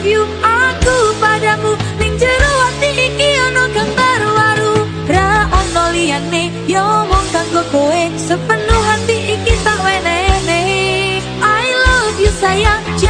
love you aku padamu. Ning jero ati iki ono gambar waru. Ra ono liyane yo mung kanggo kowe. Sepenuh hati iki tak wenehne i love you sayang.